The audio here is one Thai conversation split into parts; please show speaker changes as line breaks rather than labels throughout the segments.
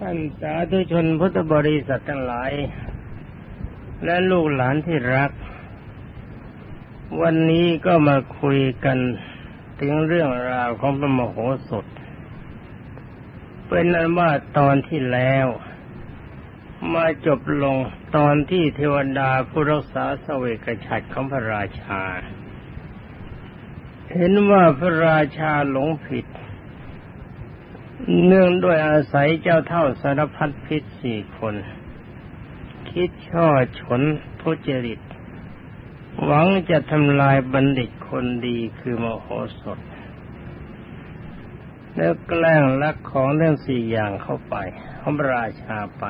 ท่านสาธุชนพุทธบริษัททั้งหลาย และลูกหลานที่รัก วันนี้ก็มาคุยกันถึงเรื่องราวของพระมโหสถ เป็นอันว่าตอนที่แล้ว มาจบลงตอนที่เทวดาผู้รักษาสเวกฉัตรของพระราชา เห็นว่าพระราชาหลงผิด เนื่องด้วยอาศัยเจ้าเท่าสารพัดพิษสี่คน คิดช่อฉนทุจริต หวังจะทำลายบัณฑิตคนดีคือมโหสถ แล้วแกล้งลักของเรื่องสี่อย่างเข้าไปของพระราชาไป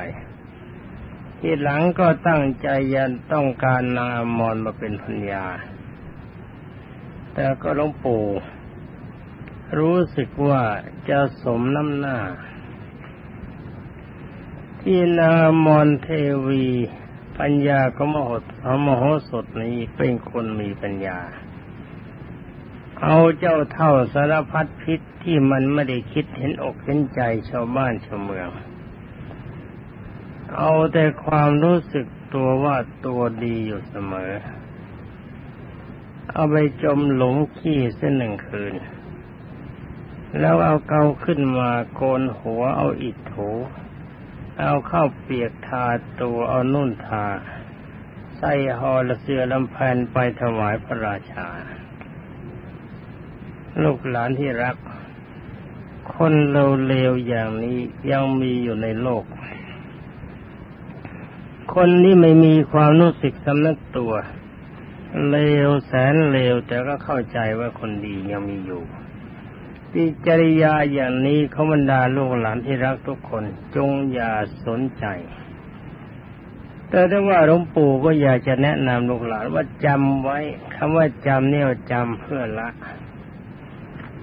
ที่หลังก็ตั้งใจยันต้องการนางอมรมาเป็นพัญญา แต่ก็หลวงปู่ รู้สึกว่าจะสมน้ำหน้า ที่นางอมรเทวี ปัญญาของมโหสถมโหสถนี้เป็นคนมีปัญญา เอาเจ้าเท่าสารพัดพิษที่มันไม่ได้คิดเห็นอกเห็นใจชาวบ้านชาวเมือง เอาแต่ความรู้สึกตัวว่าตัวดีอยู่เสมอ เอาไปจมหลงขี้เส้นหนึ่งคืน แล้วเอาเกาขึ้นมาโกนหัวเอาอิฐถู เอาเข้าเปียกทาตัวเอานุ่นทา ใส่หอละเสือลำแพนไปถวายพระราชา ลูกหลานที่รัก คนเลวๆอย่างนี้ยังมีอยู่ในโลก คนที่ไม่มีความรู้สึกสำนึกตัว เลวแสนเลวแต่ก็เข้าใจว่าคนดียังมีอยู่ ที่จริยาอย่างนี้เขาบรรดาลูกหลานที่รักทุกคนจงอย่าสนใจ แต่ถ้าว่าหลวงปู่ก็อยากจะแนะนำลูกหลานว่าจำไว้คำว่าจำเนี่ยจำเพื่อละ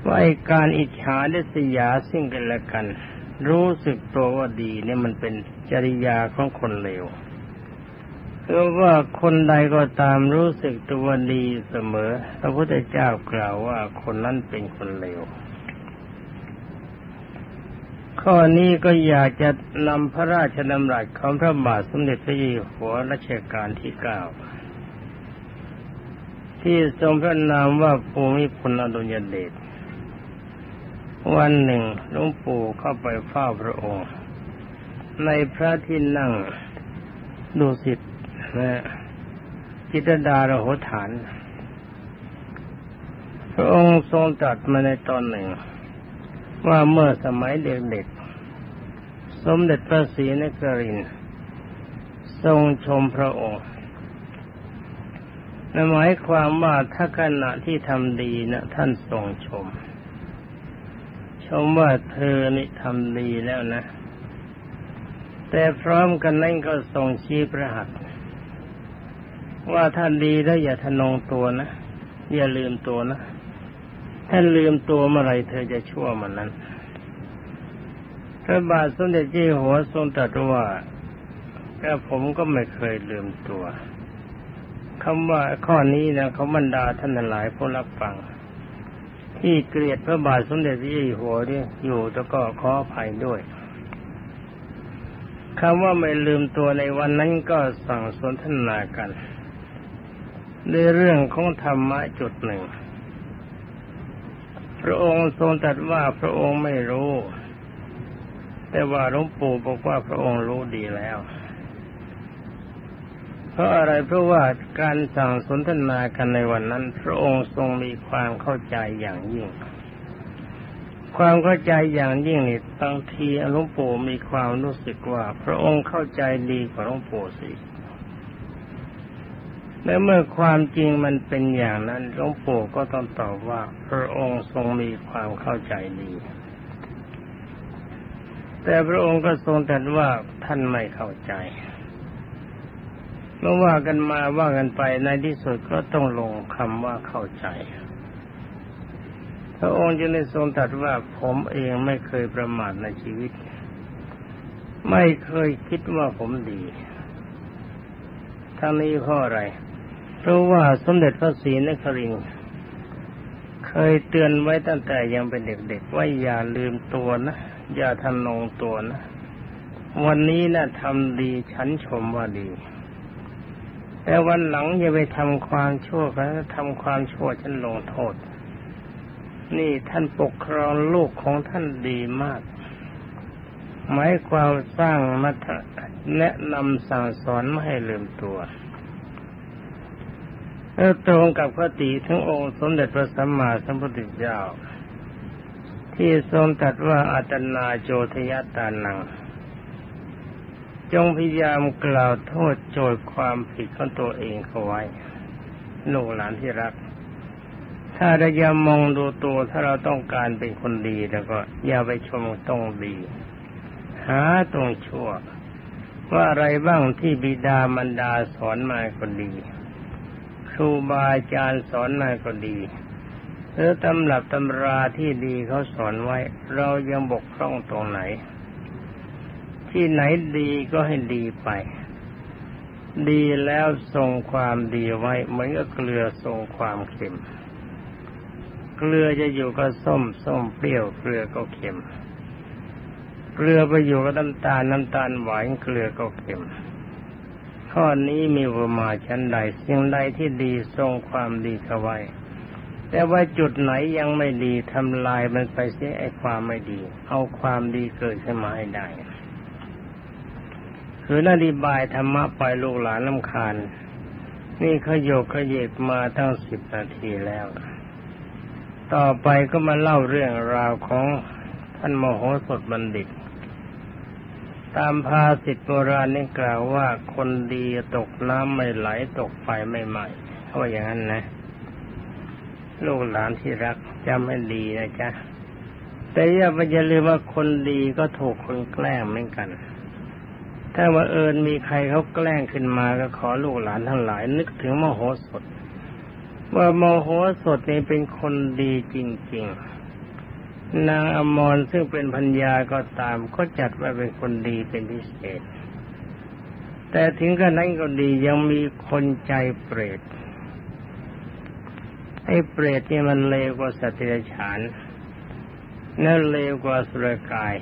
ว่าการอิจฉาและสยาซึ่งกันและกัน รู้สึกตัวว่าดีเนี่ยมันเป็นจริยาของคนเลวเพราะว่าคนใดก็ตามรู้สึกตัวดีเสมอ พระพุทธเจ้ากล่าวว่าคนนั้นเป็นคนเลว ข้อนี้ก็อยากจะนำพระราชดำรัสของพระบาทสมเด็จพระเจ้าอยู่หัวรัชกาลที่เก้าที่ทรงพระนามว่าภูมิพลอดุลยเดชวันหนึ่งหลวงปู่เข้าไปเฝ้าพระองค์ ในพระที่นั่งดุสิตนะจิตดารโหฐาน พระองค์ทรงตรัสมาในตอนหนึ่ง ว่าเมื่อสมัยเด็กๆ สมเด็จพระศรีนครินทร์ทรงชมพระองค์นหมายความว่าถ้าขณะที่ทำดีนะท่านทรงชม ชมว่าเธอนี่ทำดีแล้วนะ แต่พร้อมกันนั้นก็ทรงชี้พระหัตว่าท่านดีแล้วอย่าทะนงตัวนะ อย่าลืมตัวนะ ถ้าลืมตัวเมื่อไรเธอจะชั่วมันนั้น พระบาทสมเด็จเจ้าหัวทรงตรัสว่าแต่ผมก็ไม่เคยลืมตัวคำว่าข้อนี้นะเขาบรรดาท่านหลายผู้รับฟัง ที่เกลียดพระบาทสมเด็จพระเจ้าอยู่หัวนี่อยู่แล้วก็ขออภัยด้วยคำว่าไม่ลืมตัวในวันนั้นก็สั่งสนทนากัน ในเรื่องของธรรมะจุดหนึ่ง พระองค์ทรงตรัสว่าพระองค์ไม่รู้ แต่ว่าหลวงปู่บอกว่าพระองค์รู้ดีแล้ว เพราะอะไรเพราะว่าการสั่งสนทนากันในวันนั้น พระองค์ทรงมีความเข้าใจอย่างยิ่ง ความเข้าใจอย่างยิ่งนี่บางทีหลวงปู่มีความรู้สึกว่า พระองค์เข้าใจดีกว่าหลวงปู่สิ และเมื่อความจริงมันเป็นอย่างนั้นหลวงปู่ก็ต้องตอบว่า พระองค์ทรงมีความเข้าใจดี แต่พระองค์ก็ทรงตรัสว่าท่านไม่เข้าใจเมื่อว่ากันมาว่ากันไปในที่สุดก็ต้องลงคำว่าเข้าใจ พระองค์จึงได้ทรงตรัสว่าผมเองไม่เคยประมาทในชีวิต ไม่เคยคิดว่าผมดีทั้งนี้เพราะอะไร เพราะว่าสมเด็จพระศรีนครินทร์เคยเตือนไว้ตั้งแต่ยังเป็นเด็กๆว่าอย่าลืมตัวนะอย่าทำนงตัวนะวันนี้นะ่ะทำดีฉันชมว่าดี แต่วันหลังอย่าไปทำความชั่วกันทำความชั่วฉันลงโทษ นี่ท่านปกครองลูกของท่านดีมากหมายความสร้างมัธแนะนำสั่งสอนไม่ให้ลืมตัว แล้วตรงกับคติทั้งองค์สมเด็จพระสัมมาสัมพุทธเจ้า ที่ทรงตรัสว่าอัตนาโจทยตานัง จงพยายามกล่าวโทษโจทย์ความผิดของตัวเองเขาไว้ลูกหลานที่รัก ถ้าเราอย่ามองดูตัวถ้าเราต้องการเป็นคนดีแล้วก็ อย่าไปชมต้องดี หาตรงชั่ว ว่าอะไรบ้างที่บิดามารดาสอนมาคนดี รูบาอาจารย์สอนมาก็ดีหรือตำรับตำราที่ดีเขาสอนไว้ เรายังบกพร่องตรงไหน ที่ไหนดีก็ให้ดีไป ดีแล้วทรงความดีไว้เหมือนกับเกลือทรงความเค็ม เกลือจะอยู่กับส้มส้มเปรี้ยวเกลือก็เค็ม เกลือไปอยู่กับน้ำตาลน้ำตาลหวานเกลือก็เค็ม ข้อนี้มีวมาชั้นใดสิ่งใดที่ดีทรงความดีเข้าไว้ แต่ว่าจุดไหนยังไม่ดีทำลายมันไปเสียไอ้ความไม่ดี เอาความดีเกิดขึ้นมาให้ได้คือนาดีบายธรรมะไปลูกหลานลำคาญ นี่ขยกขยเยกมาตั้งสิบนาทีแล้ว ต่อไปก็มาเล่าเรื่องราวของท่านมโหสถบัณฑิต ตามภาษิตโบราณนี่กล่าวว่าคนดีตกน้ำไม่ไหลตกไฟไม่ไหม้เขาว่าอย่างนั้นนะ ลูกหลานที่รักจำให้ดีนะจ๊ะ แต่อย่าไปอย่าลืมว่าคนดีก็ถูกคนแกล้งเหมือนกัน ถ้าว่าเอิญมีใครเขาแกล้งขึ้นมาก็ขอลูกหลานทั้งหลาย นึกถึงมโหสถ ว่ามโหสถนี่เป็นคนดีจริง ๆ นางอมรซึ่งเป็นพัญญาก็ตามก็จัดว่าเป็นคนดีเป็นพิเศษ แต่ถึงกระนั้นก็ดียังมีคนใจเปรตไอ้เปรตนี่มันเลวกว่าสัตว์เดรัจฉานนั่นเลวกว่าสุรกาย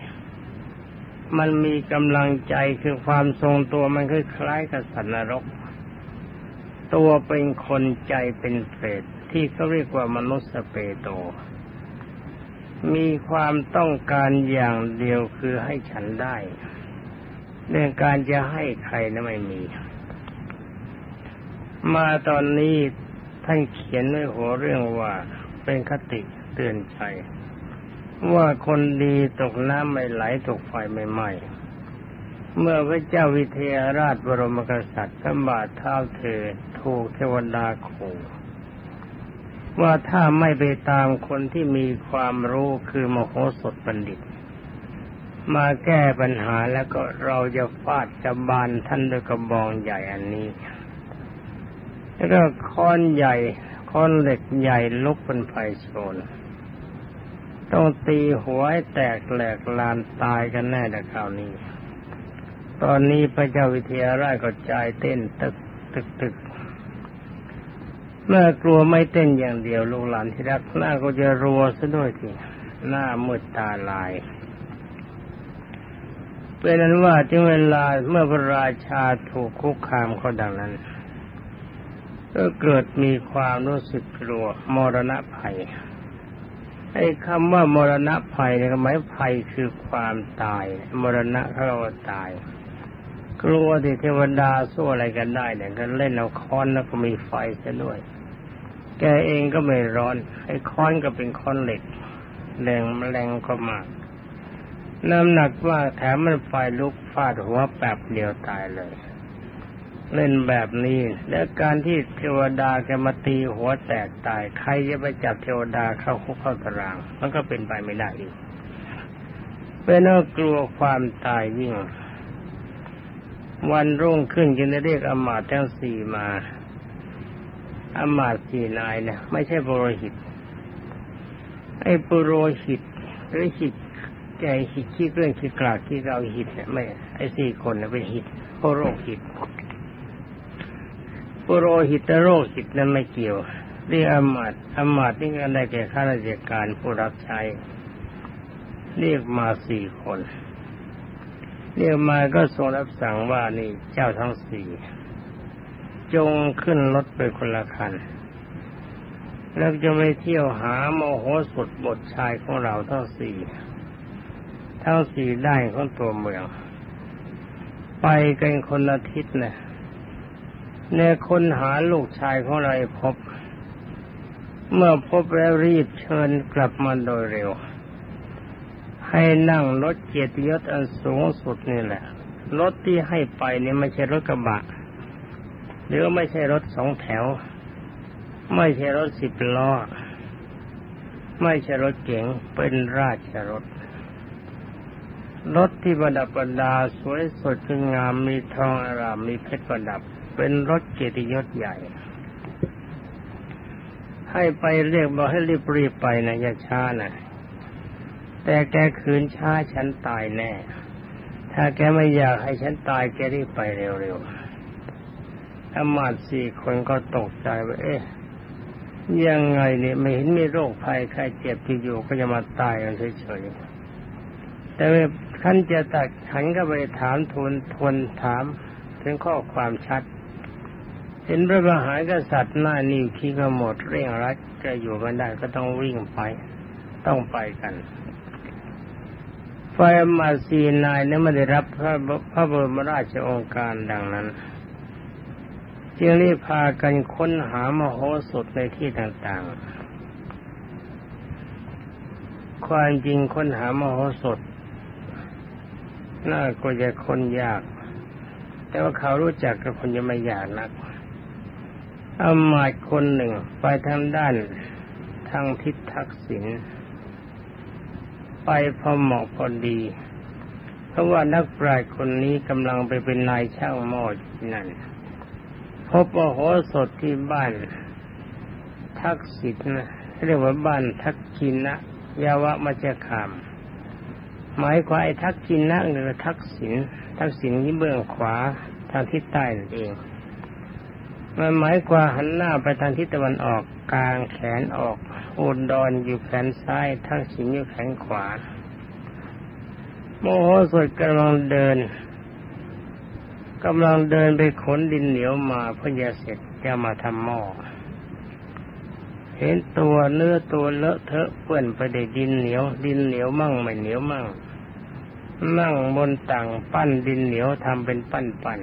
มันมีกำลังใจคือความทรงตัวมันคคล้ายกับสัตว์นรก ตัวเป็นคนใจเป็นเปรตที่เขาเรียกว่ามนุษย์สเปโต มีความต้องการอย่างเดียวคือให้ฉันได้เรื่องการจะให้ใครนะไม่มี มาตอนนี้ท่านเขียนในหัวเรื่องว่าเป็นคติเตือนใจว่าคนดีตกน้ำไม่ไหลตกไฟไม่ไหม้เมื่อพระเจ้าวิเทหราชบรมกษัตริย์้บาทเท้าเธอถูกเทวดาขู่ ว่าถ้าไม่ไปตามคนที่มีความรู้คือมโหสถบัณฑิต มาแก้ปัญหาแล้วก็เราจะฟาดจะบานท่านด้วยกระบองใหญ่อันนี้ แล้วก็ค้อนใหญ่ค้อนเหล็กใหญ่ลุกเป็นไฟโชนต้องตีหัวให้แตกแหลกลานตายกันแน่แต่คราวนี้ ตอนนี้พระเจ้าวิเทหราชก็ใจเต้นตึกตึกตึก เมื่อกลัวไม่เต้นอย่างเดียวลูกหลานที่รักหน้าก็จะรัวซะด้วยทีหน้ามืดตาลายเป็นนั้นว่าจึงเวลาเมื่อพระราชาถูกคุกคามเขาดังนั้น ก็เกิดมีความรู้สึกกลัวมรณะภัยไอ้คำว่ามรณะภัยเนี่ยหมายภัยคือความตาย มรณะเขาว่าตาย กลัวที่เทวดาสู้อะไรกันได้เนี่ยก็เล่นเอาค้อนแล้วก็มีไฟซะด้วย แกเองก็ไม่ร้อน ไอ้ค้อนก็เป็นค้อนเหล็กแรงแรงก็มาก น้ำหนักว่าแถมมันไฟลุกฟาดหัวแป๊บเดียวตายเลย เล่นแบบนี้ แล้วการที่เทวดาแกมาตีหัวแตกตาย ใครจะไปจับเทวดาเข้าคุกเข้าตาราง มันก็เป็นไปไม่ได้อีกเป็นน่ากลัวความตายยิ่ง วันรุ่งขึ้นจึงได้เรียกอมาตทั้งสี่มา อมาตสี่นายเนี่ยไม่ใช่ปุโรหิต ไอ้ปุโรหิตหรือหิตใจหิตขี้เกลื่อนขี้กลากขี้เราหิตเนี่ยไม่ไอ้สี่คนเนี่ยเป็นหิตปุโรหิตปุโรหิตโรคหิตนั้นไม่เกี่ยวเรียกอมาตอมาตนี่ก็ได้แก่ข้าราชการผู้รับใช้ เรียกมาสี่คน เรียกมาก็ทรงรับสั่งว่านี่เจ้าทั้งสี่ จงขึ้นรถไปคนละคัน แล้วจะไปเที่ยวหาโมโหสุดบทชายของเราทั้งสี่ทั้งสี่ได้ของตัวเมือง ไปกันคนละทิศนะในคนหาลูกชายของเราพบ เมื่อพบแล้วรีบเชิญกลับมาโดยเร็ว ให้นั่งรถเกียรติยศอันสูงสุดนี่แหละรถที่ให้ไปนี่ไม่ใช่รถกระบะ หรือไม่ใช่รถสองแถว ไม่ใช่รถสิบล้อ ไม่ใช่รถเก๋งเป็นราชรถ รถที่ประดับประดาสวยสดงามมีทองอารามมีเพชรประดับ เป็นรถเกียรติยศใหญ่ ให้ไปเรียกบอกให้รีบรีบไปนะอย่าช้านะแต่แกคืนช้าฉันตายแน่ ถ้าแกไม่อยากให้ฉันตายแกรีบไปเร็วๆ อามาตสี่คนก็ตกใจว่าเอ๊ะยังไงเนี่ยไม่เห็นมีโรคภัยใครเจ็บที่อยู่ก็จะมาตายกันเฉยๆแต่ท่านจะตัดขันก็ไปถามทวนทวนถามถึงข้อความชัด เห็นพระมหากษัตริย์หน้านิ้วขี้ก็หมดเร่งรัดจะอยู่กันได้ก็ต้องวิ่งไป ต้องไปกันไฟมาสีนายเนั้นไม่ได้รับพระพระบรมราชองค์การดังนั้น จึงรีบพากันค้นหามโหสถในที่ต่างๆ ความจริงค้นหามโหสถน่าก็จะคนยาก แต่ว่าเขารู้จักกับคนจะไม่ยากนักอามาตคนหนึ่งไปทางด้านทางทิศทักษิณไปพอเหมาะพอดี เพราะว่านักปราชญ์คนนี้กำลังไปเป็นนายช่างหม้อที่นั่น พบโหสถที่บ้าน ทักษิณนะเรียกว่าบ้านทักกินะยาวะมัจคามหมายความไอ้ทักกินะหรือทักษิณทักษิณที่เบื้องขวาทางทิศใต้นั่นเองมันหมายความหันหน้าไปทางทิศตะวันออกกลางแขนออกอุดรอยู่แขนซ้ายทั้งสิงอยู่แขนขวาโมโหสดกำลังเดิน กำลังเดินไปขนดินเหนียวมาเพื่อจะเสร็จจะมาทำหม้อเห็นตัวเนื้อตัวเลอะเทอะเปื้อนไปด้วยดินเหนียว ดินเหนียวมั่งไม่เหนียวมั่ง นั่งบนต่างปั้นดินเหนียวทำเป็นปั้นปั้น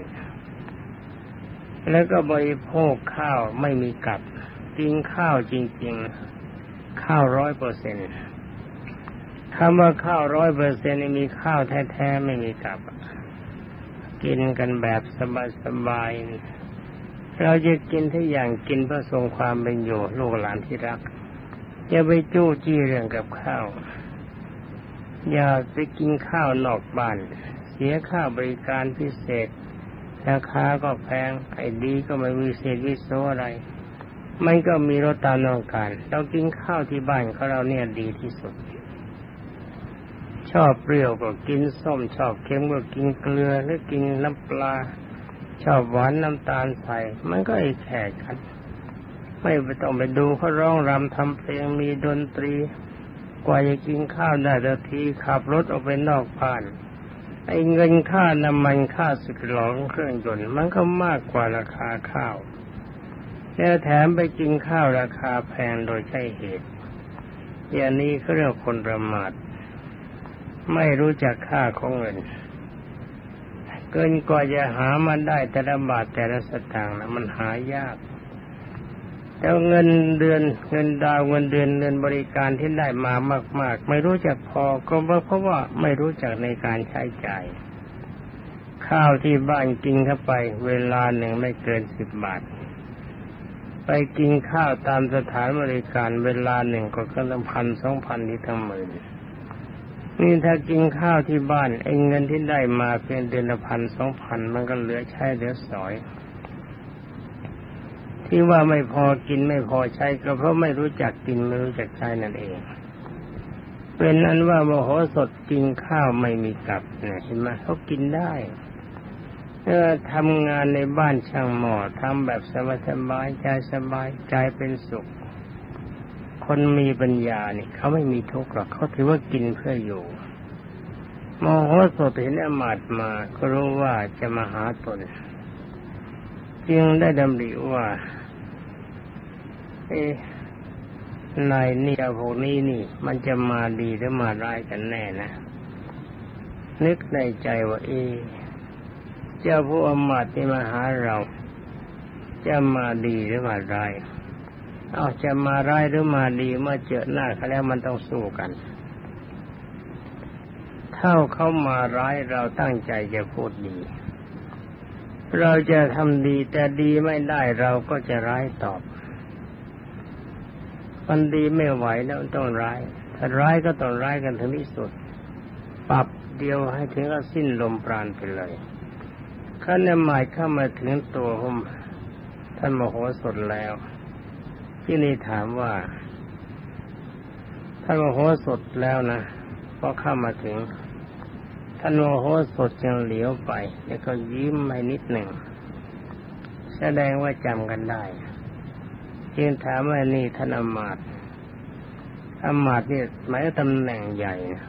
แล้วก็บริโภคข้าวไม่มีกับกินข้าวจริง ๆ ข้าวร้อยเปอร์เซ็นต์คำว่าข้าวร้อยเปอร์เซ็นต์มีข้าวแท้ๆไม่มีกับ กินกันแบบสบายๆเราจะกินทุกอย่างกินเพื่อทรงความเป็นอยู่ลูกหลานที่รัก อย่าไปจู้จี้เรื่องกับข้าว อย่าไปกินข้าวนอกบ้าน เสียค่าบริการพิเศษ ราคาก็แพงไอ้ดีก็ไม่มีเศษวิโซอะไรมันก็มีรสตามต้องการ เรากินข้าวที่บ้านของเราเนี่ยดีที่สุด ชอบเปรี้ยวก็กินส้ม ชอบเค็มก็กินเกลือหรือกินน้ำปลา ชอบหวานน้ำตาลใส่มันก็ไอ้แขกกัน ไม่ไปต้องไปดูเขาร้องรำทำเพลงมีดนตรี กว่าจะกินข้าวได้แต่ทีขับรถออกไปนอกบ้านไอ้เงินค่าน้ำมันค่าสึกหลองเครื่องยนต์มันก็มากกว่าราคาข้าวแล้วแถมไปกินข้าวราคาแพงโดยใช่เหตุอย่างนี้เขาเรียกคนประมาท ไม่รู้จักค่าของเงิน เกินกว่าจะหามาได้แต่ละบาทแต่ละสตางค์นะมันหายากแต่เงินเดือนเงินดาวเงินเดือนเงินบริการที่ได้มามาก ๆ ไม่รู้จักพอก็เพราะว่าไม่รู้จักในการใช้จ่าย ข้าวที่บ้านกินเข้าไป เวลาหนึ่งไม่เกินสิบบาท ไปกินข้าวตามสถานบริการเวลาหนึ่งก็ก็ต้องพันสองพันที่ทั้งหมื่น นี่ถ้ากินข้าวที่บ้านไอ้เงินที่ได้มาเพียงเดือนละพันสองพันมันก็เหลือใช้เหลือสอย ที่ว่าไม่พอกินไม่พอใช้ก็เพราะไม่รู้จักกินไม่รู้จักใช้นั่นเอง เป็นนั้นว่ามโหสถกินข้าวไม่มีกับเนี่ยเห็นไหมเขากินได้เออทำงานในบ้านช่างหมอทำแบบสบายสบายใจสบายใจเป็นสุข คนมีปัญญาเนี่ยเขาไม่มีทุกข์หรอกเขาถือว่ากินเพื่ออยู่โมโหสถเห็นอมาตมา ก็รู้ว่าจะมาหาตน จึงได้ดำริว่า เอ๊ะนายนี่พวกนี้นี่ มันจะมาดีหรือมาร้ายกันแน่นะ นึกในใจว่า เอ๊ะเจ้าผู้อมาตที่มาหาเรา จะมาดีหรือมาร้าย เอาจะมาร้ายหรือมาดีเมื่อเจอหน้าเขาแล้วมันต้องสู้กัน เท่าเขามาร้ายเราตั้งใจจะพูดดี เราจะทำดีแต่ดีไม่ได้เราก็จะร้ายตอบมันดีไม่ไหวแล้วต้องร้าย ถ้าร้ายก็ต้องร้ายกันถึงที่สุด ปรับเดียวให้ถึงก็สิ้นลมปราณไปเลยขั้นหมายเข้ามาถึงตัวผมท่านมโหสถแล้ว ที่นี่ถามว่าท่านโมโหสถแล้วนะพอเข้ามาถึง ท่านโมโหสดจึงเหลียวไป แล้วก็ยิ้มไปนิดหนึ่ง แสดงว่าจำกันได้จึงถามว่านี่ท่านอมาตอมาตนี่หมายตำแหน่งใหญ่นะ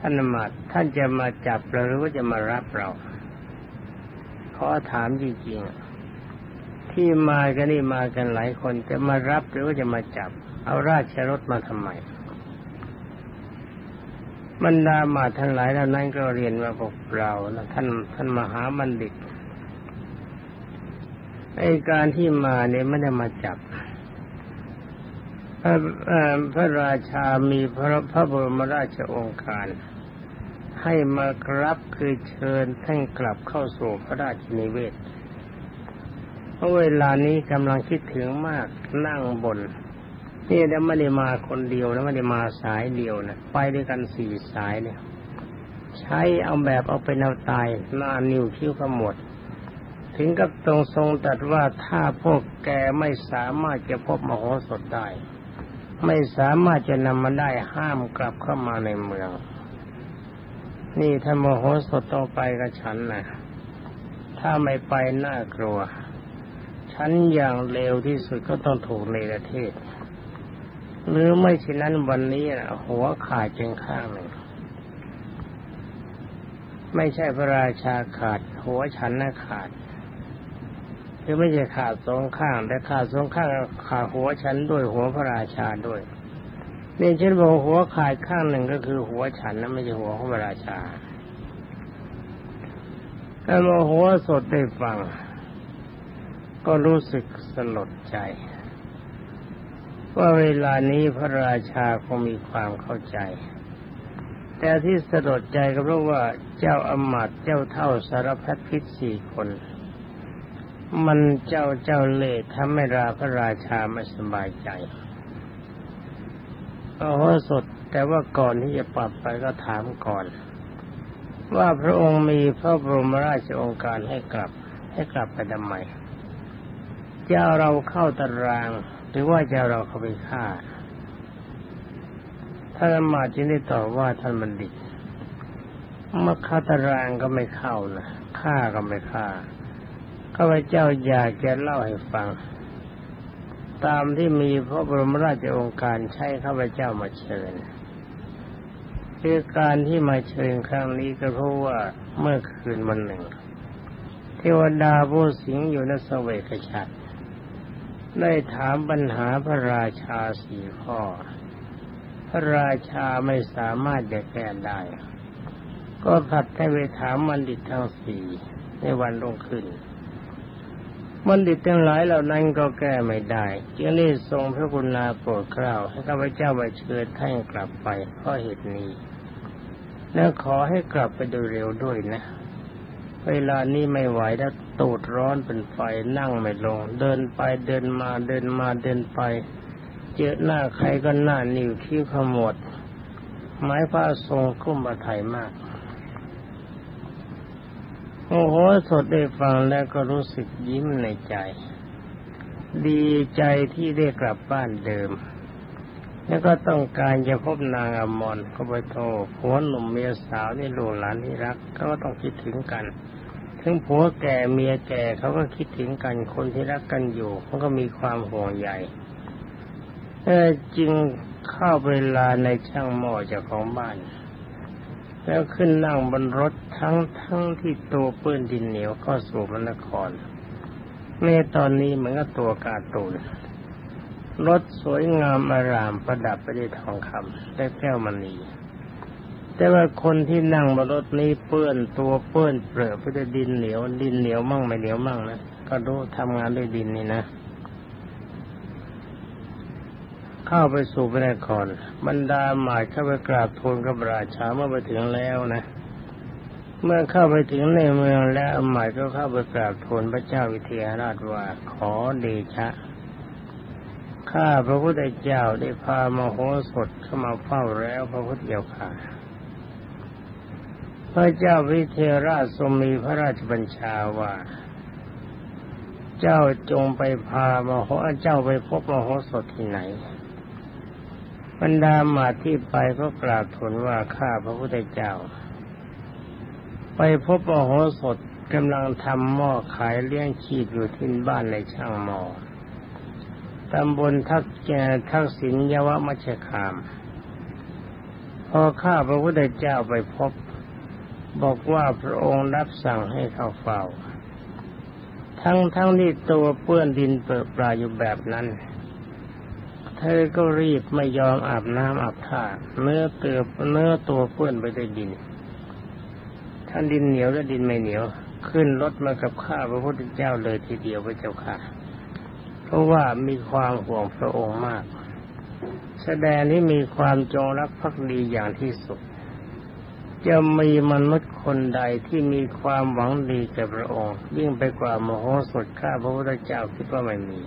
ท่านอมาตท่านจะมาจับเราหรือว่าจะมารับเราขอถามจริงๆ ที่มากันนี่มากันหลายคนจะมารับหรือว่าจะมาจับ เอาราชรถมาทำไมบรรดามาทั้งหลายเหล่านั้นก็เรียนว่าพวกเรานะท่านท่านมหาบัณฑิตไอการที่มาเนี่ยไม่ได้มาจับพระพระราชามีพระพระบรมราชองค์การ ให้มากรับคือเชิญท่านกลับเข้าสู่พระราชนิเวศ เพราะเวลานี้กำลังคิดถึงมากนั่งบนนี่แล้วไม่ได้มาคนเดียวแล้วไม่ได้มาสายเดียวนะไปด้วยกันสี่สายเนี่ยใช้เอาแบบเอาเป็นเอาตายหน้านิ้วคิ้วขมด ถึงกับตรงทรงตัดว่าถ้าพวกแกไม่สามารถจะพบมโหสถได้ ไม่สามารถจะนำมาได้ห้ามกลับเข้ามาในเมือง นี่ถ้ามโหสถต้องไปกับฉันนะถ้าไม่ไปน่ากลัว ฉันอย่างเลวที่สุดก็ต้องถูกในประเทศ หรือไม่เช่นนั้นวันนี้นะหัวขาดเพียงข้างหนึ่ง ไม่ใช่พระราชาขาด หัวฉันน่ะขาดคือไม่ใช่ขาดสองข้างแต่ขาดสองข้างขาดหัวฉันด้วยหัวพระราชาด้วยนี่ฉันบอกหัวขาดข้างหนึ่งก็คือหัวฉันนะไม่ใช่หัวของพระราชาแต่โมหัวสดได้ฟัง ก็รู้สึกสลดใจ ว่าเวลานี้พระราชาคงมีความเข้าใจ แต่ที่สะดใจก็เพราะว่าเจ้าอมาตเจ้าเท่าสารพัดพิษสี่คน มันเจ้าเจ้าเล่ทำให้ราพระราชาไม่สบายใจโอ้สดแต่ว่าก่อนที่จะปรับไปก็ถามก่อน ว่าพระองค์มีพระบรมราชองค์การให้กลับให้กลับไปทำไม จ้าเราเข้าตาราง หรือว่าจะเราเข้าไปฆ่าท่านมาจึงได้ตอบว่าท่านบัณฑิตเมื่อฆ่าตารางก็ไม่เข้านะฆ่าก็ไม่ฆ่าข้าพเจ้าอยากจะเล่าให้ฟัง ตามที่มีพระบรมราชองค์การใช้ข้าพเจ้ามาเชิญคือการที่มาเชิญครั้งนี้ก็เพราะว่าเมื่อคืนวันหนึ่ง เทวดาผู้สิงอยู่ในสเวกชัด ได้ถามปัญหาพระราชาสี่ข้อ พระราชาไม่สามารถจะแก้ได้ ก็ผัดให้ไปถามมันดิตทั้งสี่ในวันรุ่งขึ้นมันดิตทั้งหลายเหล่านั้นก็แก้ไม่ได้จึงได้ทรงพระกุณาโปรดเกล้าให้ข้าพเจ้าไปเชิญท่านกลับไปเพราะเหตุนี้ แล้วขอให้กลับไปโดยเร็วด้วยนะ เวลานี้ไม่ไหวแล้ว ตูดร้อนเป็นไฟนั่งไม่ลง เดินไปเดินมาเดินมาเดินไป เจอหน้าใครก็หน้านิ้วคิ้วขมวดไม้ผ้าทรงคุ้มบาไทยมาก โอ้โหสดได้ฟังแล้วก็รู้สึกยิ้มในใจ ดีใจที่ได้กลับบ้านเดิม แล้วก็ต้องการจะพบนางอมรก็ไปโทรผัวหนุ่มเมียสาวนี่ลูกหลานที่รัก ก็ต้องคิดถึงกัน ถึงผัวแก่เมียแก่เขาก็คิดถึงกันคนที่รักกันอยู่เขาก็มีความห่วงใยเออจึงเข้าเวลาในช่างหม้อจ้าของบ้าน แล้วขึ้นนั่งบนรถทั้งทั้งที่ตัวเปื้อนดินเหนียวก็สู่มนครเมื่อตอนนี้เหมือนกับตัวกาตูนรถสวยงามอารามประดับไปด้วยทองคำและแก้วมณี แต่ว่าคนที่นั่งบนรถนี้เปื้อนตัวเปื้อนเปลือกไปด้วยดินเหนียวดินเหนียวมั่งไม่เหนียวมั่งนะก็ดูทำงานด้วยดินนี่นะ เข้าไปสู่พระนครบรรดาหมายเข้าไปกราบทูลกับราชาเมื่อไปถึงแล้วนะเมื่อเข้าไปถึงในเมืองแล้วหมายก็เข้าไปกราบทูลพระเจ้าวิเทหราชว่าขอเดชะข้าพระพุทธเจ้าได้พามโหสถเข้ามาเฝ้าแล้วพระพุทธเจ้าค่ะ ระเจ้าวิเทราชทรงมีพระราชบัญชาว่า เจ้าจงไปพามโหเจ้าไปพบมโหสถที่ไหน บรรดามาที่ไปก็กราบทูลว่าข้าพระพุทธเจ้า ไปพบมโหสถกำลังทำหม้อขายเลี้ยงชีพอยู่ที่บ้านในช่างหม้อตำบลทักแกทักษิณยวมัชคาม พอข้าพระพุทธเจ้าไปพบ บอกว่าพระองค์รับสั่งให้เข้าเฝ้า ทั้งทั้งที่ตัวเปื้อนดินเปื้อปลาอยู่แบบนั้น เธอก็รีบไม่ยอมอาบน้ำอาบท่าเนื้อเตือเนื้อตัวเปื้อนไปด้วยดินทั้งดินเหนียวและดินไม่เหนียว ขึ้นรถมากับข้าพระพุทธเจ้าเลยทีเดียวพระเจ้าค่ะ เพราะว่ามีความห่วงพระองค์มาก แสดงที่มีความจงรักภักดีอย่างที่สุด จะมีมนุษย์คนใดที่มีความหวังดีแก่พระองค์ ยิ่งไปกว่ามโหสถข้าพระพุทธเจ้าคิดว่าไม่มี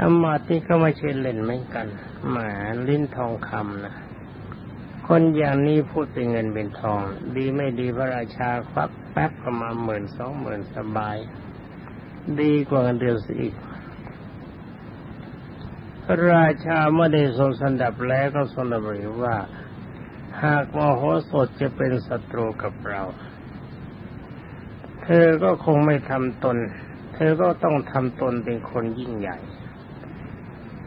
อมาตที่ก็ไม่ใช่เล่นเหมือนกันหมาลิ้นทองคำนะคนอย่างนี้พูดเป็นเงินเป็นทอง ดีไม่ดีพระราชาควักแป๊บประมาณหมื่นสองหมื่นสบาย ดีกว่าเงินเดือนสิอีกพระราชาเมื่อได้ทรงสันดับแล้วก็ทรงดำริว่า หากมโหสถจะเป็นศัตรูกับเรา เธอก็คงไม่ทำตน เธอก็ต้องทำตนเป็นคนยิ่งใหญ่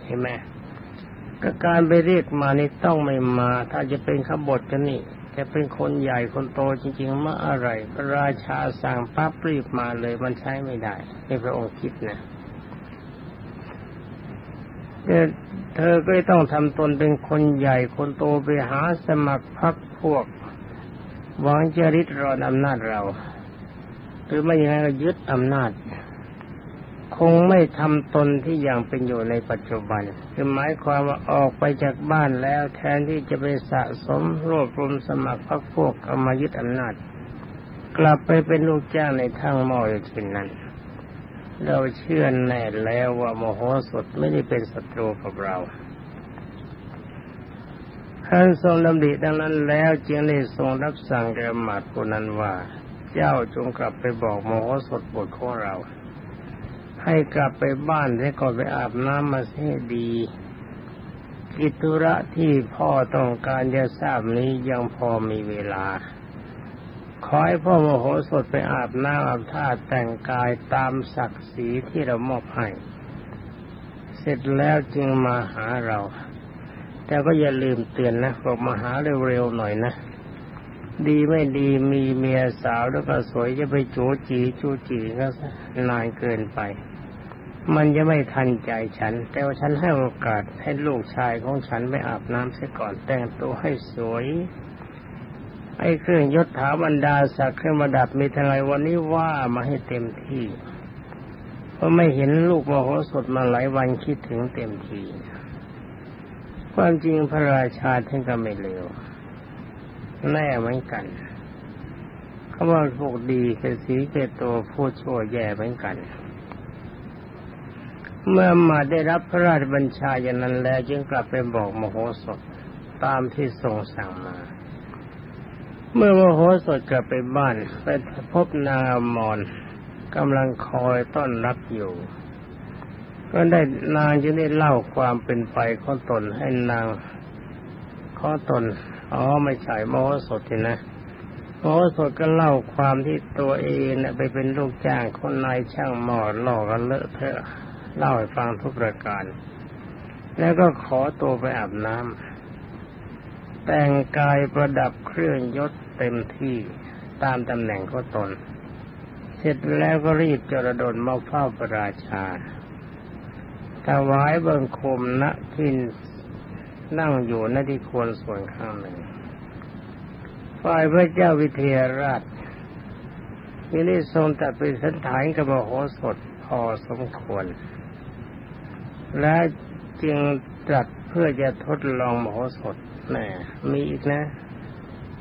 เห็นไหมกการไปเรียกมานี่ต้องไม่มา ถ้าจะเป็นขบฏกันนี่จะเป็นคนใหญ่คนโตจริงๆมาอะไรพระราชาสั่งปั๊บรีบมาเลยมันใช้ไม่ได้ให้พระองค์คิดนะ เธอก็ต้องทำตนเป็นคนใหญ่คนโตไปหาสมัครพักพวกหวังจะริดรอนอำนาจเรา หรือไม่อย่างนั้นก็ยึดอำนาจ คงไม่ทำตนที่อย่างเป็นอยู่ในปัจจุบัน คือหมายความว่าออกไปจากบ้านแล้วแทนที่จะไปสะสมรวบรวมสมัครพักพวกเอามายึดอำนาจ กลับไปเป็นลูกจ้างในทางหม้ออย่างนั้น เราเชื่อแน่แล้วว่าโมโหสถไม่ได้เป็นศัตรูกับเราท่านทรงดำริดังนั้นแล้วจึงได้ทรงรับสั่งแก่หมาดคนนั้นว่า เจ้าจงกลับไปบอกโมโหสถบทของเรา ให้กลับไปบ้านให้ก่อนไปอาบน้ำมาให้ดีกิตุระที่พ่อต้องการจะทราบนี้ยังพอมีเวลา ขอให้พ่อโมโหสดไปอาบน้ำอาบท่าแต่งกายตามศักดิ์ศรีที่เรามอบให้ เสร็จแล้วจึงมาหาเรา แต่ก็อย่าลืมเตือนนะบอกมาหาเร็วๆหน่อยนะ ดีไม่ดีมีเมียสาวแล้วก็สวยจะไปจูจีจูจีก็นานเกินไป มันจะไม่ทันใจฉัน แต่ว่าฉันให้โอกาสให้ลูกชายของฉันไปอาบน้ำเสียก่อนแต่งตัวให้สวย ไอ้เครื่องยศถาบรรดาศักดิ์เครื่องประดับมีทลายวันนี้ว่ามาให้เต็มที่เพราะไม่เห็นลูกมโหสถมาหลายวันคิดถึงเต็มทีความจริงพระราชาท่านก็ไม่เลวแน่เหมือนกันเขาว่าพวกดีเกสีเกตัวผู้ชั่วแย่เหมือนกัน เมื่อมาได้รับพระราชบัญชาอย่างนั้นแล้วจึงกลับไปบอกมโหสถตามที่ทรงสั่งมา เมื่อมโหสถกลับไปบ้านไปพบนางอมรกำลังคอยต้อนรับอยู่ ก็ได้นางจึงได้เล่าความเป็นไปของตนให้นางข้อตนอ๋อไม่ใช่มโหสถนะมโหสถก็เล่าความที่ตัวเองน่ไปเป็นลูกจ้างคนนายช่างหมอหลอกกันเลอะเทอะเล่าให้ฟังทุกประการ แล้วก็ขอตัวไปอาบน้ำ แต่งกายประดับเครื่องยศเต็มที่ตามตำแหน่งของตน เสร็จแล้วก็รีบจรดนมาเฝ้าพระราชาถวายเบิงคมณที่นั่งอยู่ณที่ควรส่วนข้างหนึ่ง ฝ่ายพระเจ้าวิเทหราชมิได้ทรงตัดเป็นสันฐานกับมโหสถพอสมควร และจึงตรัสเพื่อจะทดลองมโหสถ แน่มีอีกนะ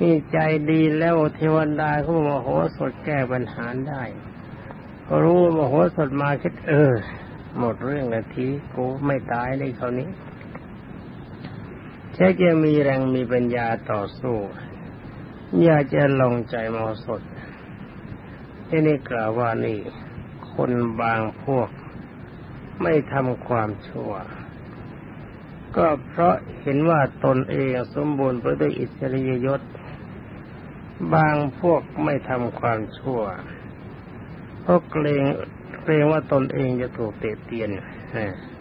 นี่ใจดีแล้วเทวดาเขามโหสถแก้ปัญหาได้พอรู้มโหสถมาคิดเออ หมดเรื่องนาทีกูไม่ตายในคราวนี้แค่จะมีแรงมีปัญญาต่อสู้ อยากจะลองใจมโหสถที่นี่กล่าวว่านี่ คนบางพวกไม่ทำความชั่ว ก็เพราะเห็นว่าตนเองสมบูรณ์ไปด้วยอิสริยยศ บางพวกไม่ทำความชั่วเพราะเกรงเกรงว่าตนเองจะถูกเตะเตียน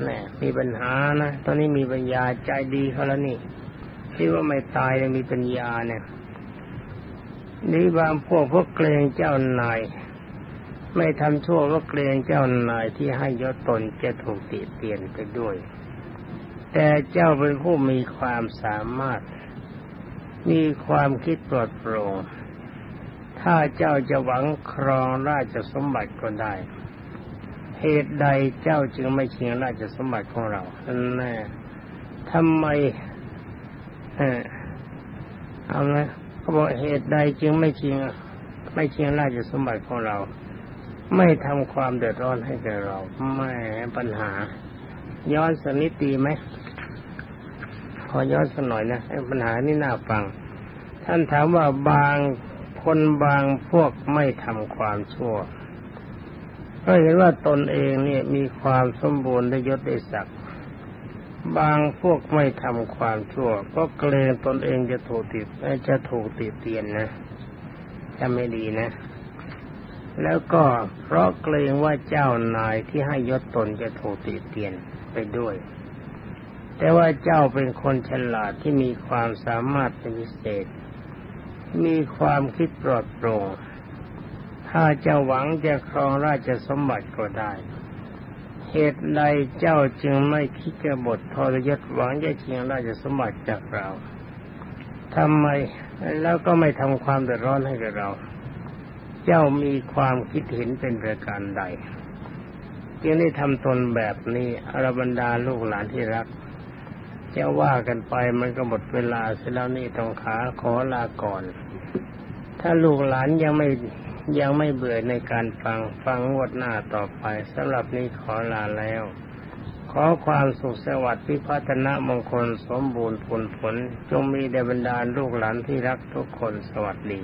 แน่มีปัญหานะ ตอนนี้มีปัญญาใจดีเขาแล้วนี่คิดว่าไม่ตายยังมีปัญญาเนี่ยนี่บางพวกพวกเกรงเจ้านาย ไม่ทำชั่วก็เกรงเจ้านายที่ให้ยศตนจะถูกติเตียนไปด้วย แต่เจ้าเป็นผู้มีความสามารถ มีความคิดปลอดโปร่ง ถ้าเจ้าจะหวังครองราชสมบัติก็ได้ เหตุใดเจ้าจึงไม่ชิงราชสมบัติของเราแน่ทำไมเอาไหมเขาบอกเหตุใดจึงไม่ชิงไม่ชิงราชสมบัติของเรา ไม่ทำความเดือดร้อนให้แก่เรา ไม่ปัญหา ย้อนสนิตีไหม อย้อนสักหน่อยนะปัญหานี่น่าฟัง ท่านถามว่าบางคนบางพวกไม่ทำความชั่วก็เห็นว่าตนเองเนี่ยมีความสมบูรณ์ได้ยศได้ศักดิ์บางพวกไม่ทำความชั่ว ก็เกรงตนเองจะถูกติดจะถูกติดเตียนนะจะไม่ดีนะ แล้วก็เพราะเกรงว่าเจ้านายที่ให้ยศตนจะถูกติดเตียนไปด้วย แต่ว่าเจ้าเป็นคนฉลาดที่มีความสามารถเป็นพิเศษ มีความคิดปลอดโปร่ง ถ้าจะหวังจะครองราชสมบัติก็ได้ เหตุใดเจ้าจึงไม่คิดกบฏทรยศหวังจะชิงราชสมบัติจากเราทำไมแล้วก็ไม่ทำความเดือดร้อนให้กับเรา เจ้ามีความคิดเห็นเป็นประการใด จึงได้ทำตนแบบนี้อรบรรดาลูกหลานที่รัก จะว่ากันไปมันก็หมดเวลาเสียแล้วนี่ต้องขาขอลาก่อน ถ้าลูกหลานยังไม่ยังไม่เบื่อในการฟังฟังงวดหน้าต่อไปสำหรับนี้ขอลาแล้ว ขอความสุขสวัสดิ์พิพัฒนมงคลสมบูรณ์ผลผล จงมีแด่บรรดาลูกหลานที่รักทุกคนสวัสดี